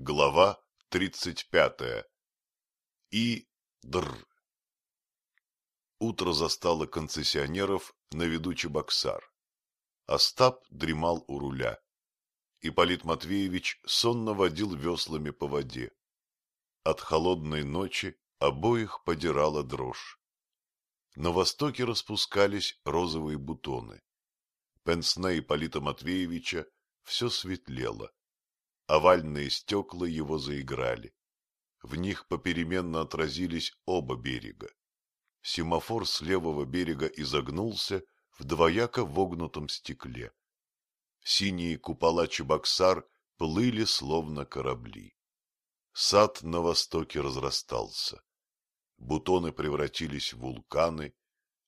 Глава тридцать пятая. И др. Утро застало концессионеров на виду Чебоксар. Остап дремал у руля. Ипполит Матвеевич сонно водил веслами по воде. От холодной ночи обоих подирала дрожь. На востоке распускались розовые бутоны. Пенсне Ипполита Матвеевича все светлело. Овальные стекла его заиграли. В них попеременно отразились оба берега. Семафор с левого берега изогнулся в двояко вогнутом стекле. Синие купола Чебоксар плыли словно корабли. Сад на востоке разрастался. Бутоны превратились в вулканы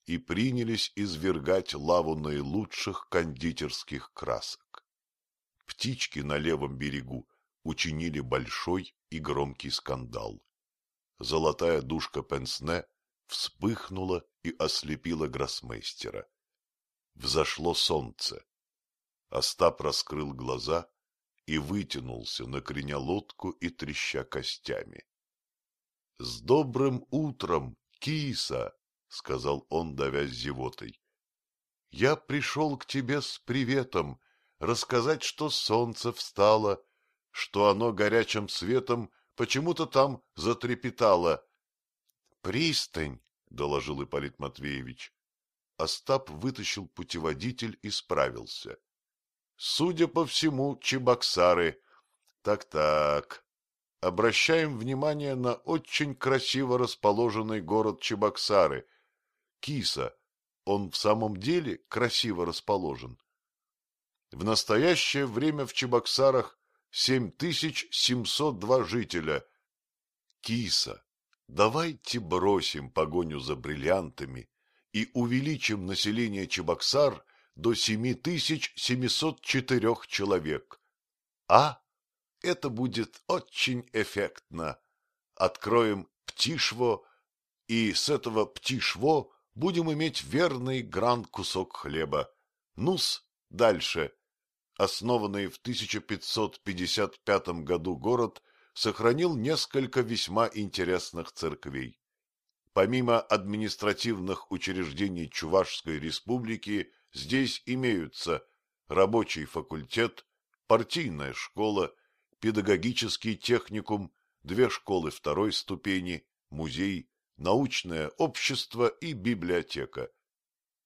и принялись извергать лаву наилучших кондитерских красок. Птички на левом берегу учинили большой и громкий скандал. Золотая душка Пенсне вспыхнула и ослепила гроссмейстера. Взошло солнце. Остап раскрыл глаза и вытянулся, накреня лодку и треща костями. — С добрым утром, киса! — сказал он, давясь зевотой. — Я пришел к тебе с приветом, рассказать, что солнце встало, что оно горячим светом почему-то там затрепетало. — Пристань, — доложил Ипполит Матвеевич. Остап вытащил путеводитель и справился. — Судя по всему, чебоксары. Так-так. Обращаем внимание на очень красиво расположенный город Чебоксары. Киса, он в самом деле красиво расположен? — в настоящее время в Чебоксарах 7702 жителя. Киса, давайте бросим погоню за бриллиантами и увеличим население Чебоксар до 7704 человек. А? Это будет очень эффектно. Откроем птишво, и с этого птишво будем иметь верный гран кусок хлеба. Нус, дальше основанный в 1555 году город сохранил несколько весьма интересных церквей. Помимо административных учреждений Чувашской республики, здесь имеются рабочий факультет, партийная школа, педагогический техникум, две школы второй ступени, музей, научное общество и библиотека.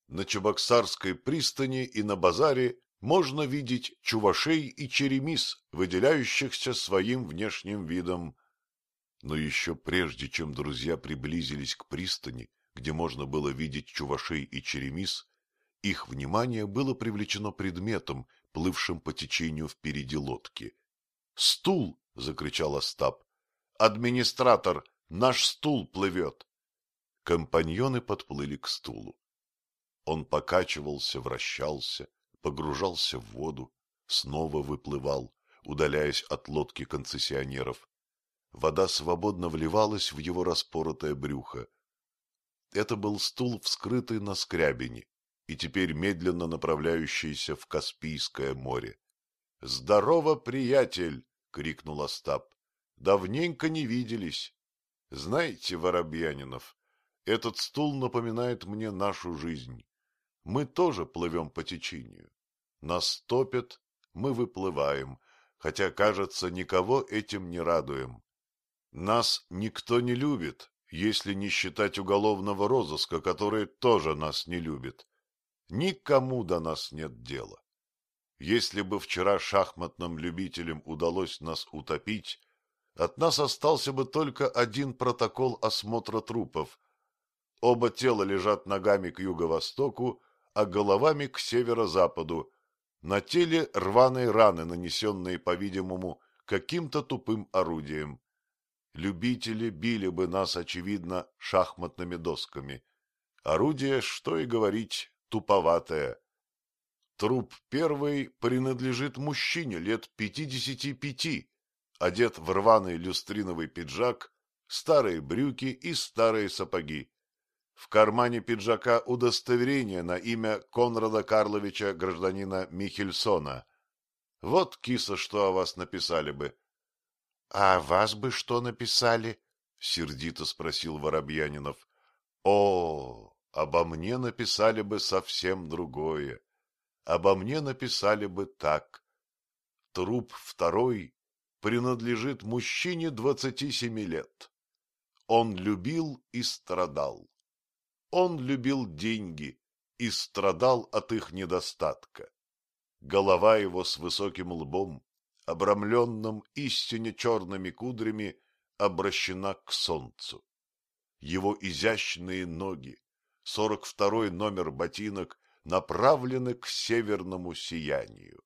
На Чебоксарской пристани и на базаре можно видеть чувашей и черемис, выделяющихся своим внешним видом. Но еще прежде, чем друзья приблизились к пристани, где можно было видеть чувашей и черемис, их внимание было привлечено предметом, плывшим по течению впереди лодки. «Стул!» — закричал Остап. «Администратор! Наш стул плывет!» Компаньоны подплыли к стулу. Он покачивался, вращался, погружался в воду, снова выплывал, удаляясь от лодки концессионеров. Вода свободно вливалась в его распоротое брюхо. Это был стул, вскрытый на скрябине, и теперь медленно направляющийся в Каспийское море. — Здорово, приятель! — крикнул Остап. — Давненько не виделись. Знаете, Воробьянинов, этот стул напоминает мне нашу жизнь. Мы тоже плывем по течению. Нас топят, мы выплываем, хотя, кажется, никого этим не радуем. Нас никто не любит, если не считать уголовного розыска, который тоже нас не любит. Никому до нас нет дела. Если бы вчера шахматным любителям удалось нас утопить, от нас остался бы только один протокол осмотра трупов. Оба тела лежат ногами к юго-востоку, а головами к северо-западу, на теле рваные раны, нанесенные, по-видимому, каким-то тупым орудием. Любители били бы нас, очевидно, шахматными досками. Орудие, что и говорить, туповатое. Труп первый принадлежит мужчине лет пятидесяти пяти, одет в рваный люстриновый пиджак, старые брюки и старые сапоги. В кармане пиджака удостоверение на имя Конрада Карловича, гражданина Михельсона. Вот, киса, что о вас написали бы. — А вас бы что написали? — сердито спросил Воробьянинов. — О, обо мне написали бы совсем другое. Обо мне написали бы так. Труп второй принадлежит мужчине двадцати семи лет. Он любил и страдал. Он любил деньги и страдал от их недостатка. Голова его с высоким лбом, обрамленным истине черными кудрями, обращена к солнцу. Его изящные ноги, сорок второй номер ботинок, направлены к северному сиянию.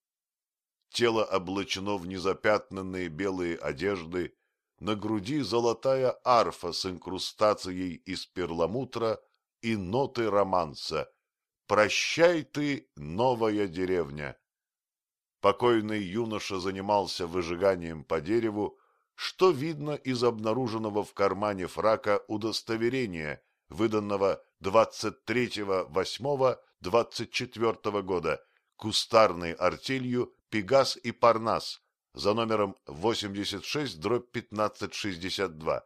Тело облачено в незапятнанные белые одежды, на груди золотая арфа с инкрустацией из перламутра и ноты романса «Прощай ты, новая деревня». Покойный юноша занимался выжиганием по дереву, что видно из обнаруженного в кармане фрака удостоверения, выданного 23.08.24 года кустарной артелью «Пегас и Парнас» за номером 86 дробь 1562.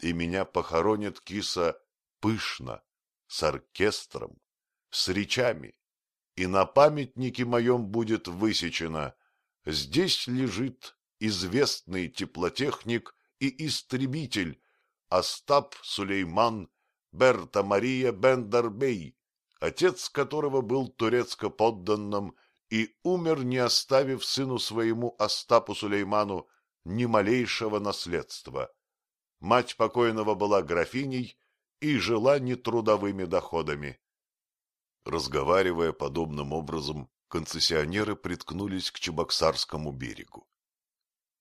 И меня похоронят киса пышно, с оркестром, с речами, и на памятнике моем будет высечено «Здесь лежит известный теплотехник и истребитель Остап Сулейман Берта Мария Бендербей, отец которого был турецко-подданным и умер, не оставив сыну своему Остапу Сулейману ни малейшего наследства. Мать покойного была графиней и жила нетрудовыми доходами. Разговаривая подобным образом, концессионеры приткнулись к Чебоксарскому берегу.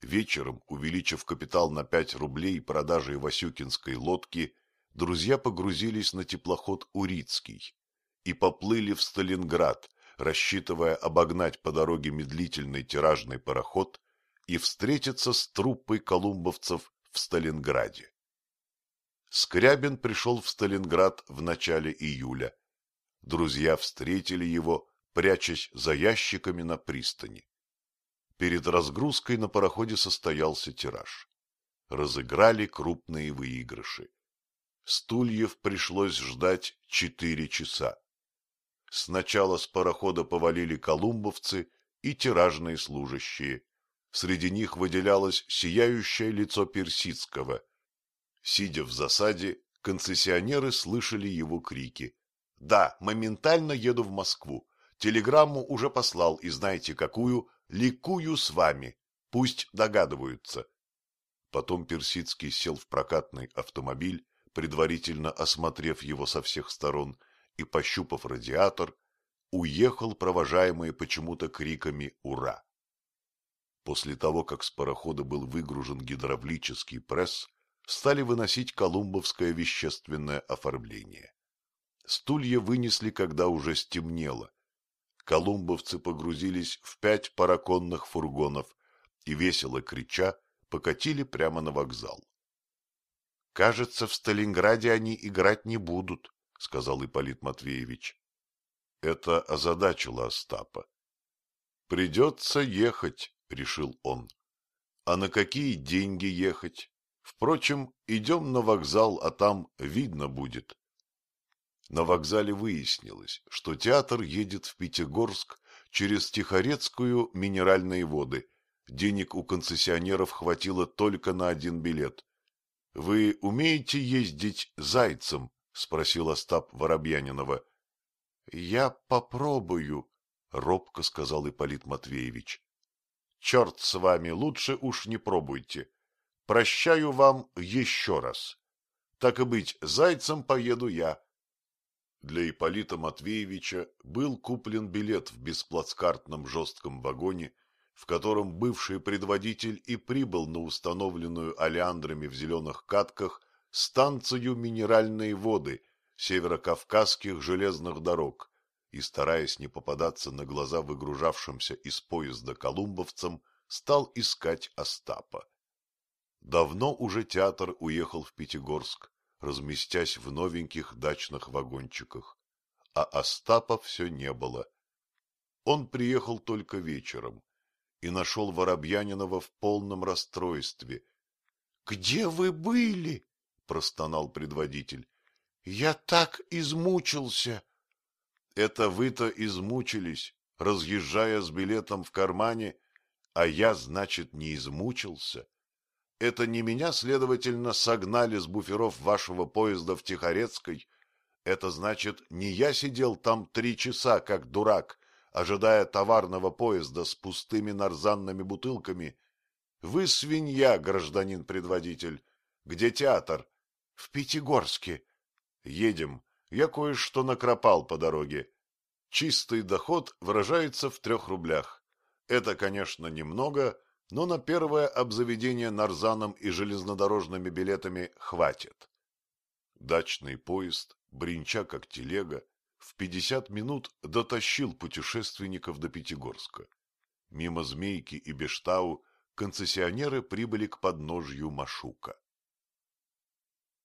Вечером, увеличив капитал на пять рублей продажей Васюкинской лодки, друзья погрузились на теплоход «Урицкий» и поплыли в Сталинград, рассчитывая обогнать по дороге медлительный тиражный пароход и встретиться с труппой колумбовцев в Сталинграде. Скрябин пришел в Сталинград в начале июля. Друзья встретили его, прячась за ящиками на пристани. Перед разгрузкой на пароходе состоялся тираж. Разыграли крупные выигрыши. Стульев пришлось ждать четыре часа. Сначала с парохода повалили колумбовцы и тиражные служащие. Среди них выделялось сияющее лицо Персидского. Сидя в засаде, концессионеры слышали его крики. «Да, моментально еду в Москву. Телеграмму уже послал, и знаете какую? Ликую с вами. Пусть догадываются». Потом Персидский сел в прокатный автомобиль, предварительно осмотрев его со всех сторон, и, пощупав радиатор, уехал, провожаемый почему-то криками «Ура!». После того, как с парохода был выгружен гидравлический пресс, стали выносить колумбовское вещественное оформление. Стулья вынесли, когда уже стемнело. Колумбовцы погрузились в пять параконных фургонов и, весело крича, покатили прямо на вокзал. — Кажется, в Сталинграде они играть не будут, — сказал Ипполит Матвеевич. Это озадачило Остапа. — Придется ехать, — решил он. — А на какие деньги ехать? Впрочем, идем на вокзал, а там видно будет. На вокзале выяснилось, что театр едет в Пятигорск через Тихорецкую минеральные воды. Денег у концессионеров хватило только на один билет. — Вы умеете ездить зайцем? — спросил Остап Воробьянинова. — Я попробую, — робко сказал Ипполит Матвеевич. — Черт с вами, лучше уж не пробуйте. Прощаю вам еще раз. Так и быть, зайцем поеду я. Для Ипполита Матвеевича был куплен билет в бесплацкартном жестком вагоне, в котором бывший предводитель и прибыл на установленную алиандрами в зеленых катках станцию минеральные воды северокавказских железных дорог и, стараясь не попадаться на глаза выгружавшимся из поезда колумбовцам, стал искать Остапа. Давно уже театр уехал в Пятигорск, разместясь в новеньких дачных вагончиках, а Остапа все не было. Он приехал только вечером, и нашел Воробьянинова в полном расстройстве. — Где вы были? — простонал предводитель. — Я так измучился. — Это вы-то измучились, разъезжая с билетом в кармане, а я, значит, не измучился. Это не меня, следовательно, согнали с буферов вашего поезда в Тихорецкой. Это значит, не я сидел там три часа, как дурак, ожидая товарного поезда с пустыми нарзанными бутылками. Вы свинья, гражданин предводитель. Где театр? В Пятигорске. Едем. Я кое-что накропал по дороге. Чистый доход выражается в трех рублях. Это, конечно, немного, но на первое обзаведение нарзаном и железнодорожными билетами хватит. Дачный поезд, бринча как телега, в пятьдесят минут дотащил путешественников до Пятигорска. Мимо Змейки и Бештау концессионеры прибыли к подножью Машука.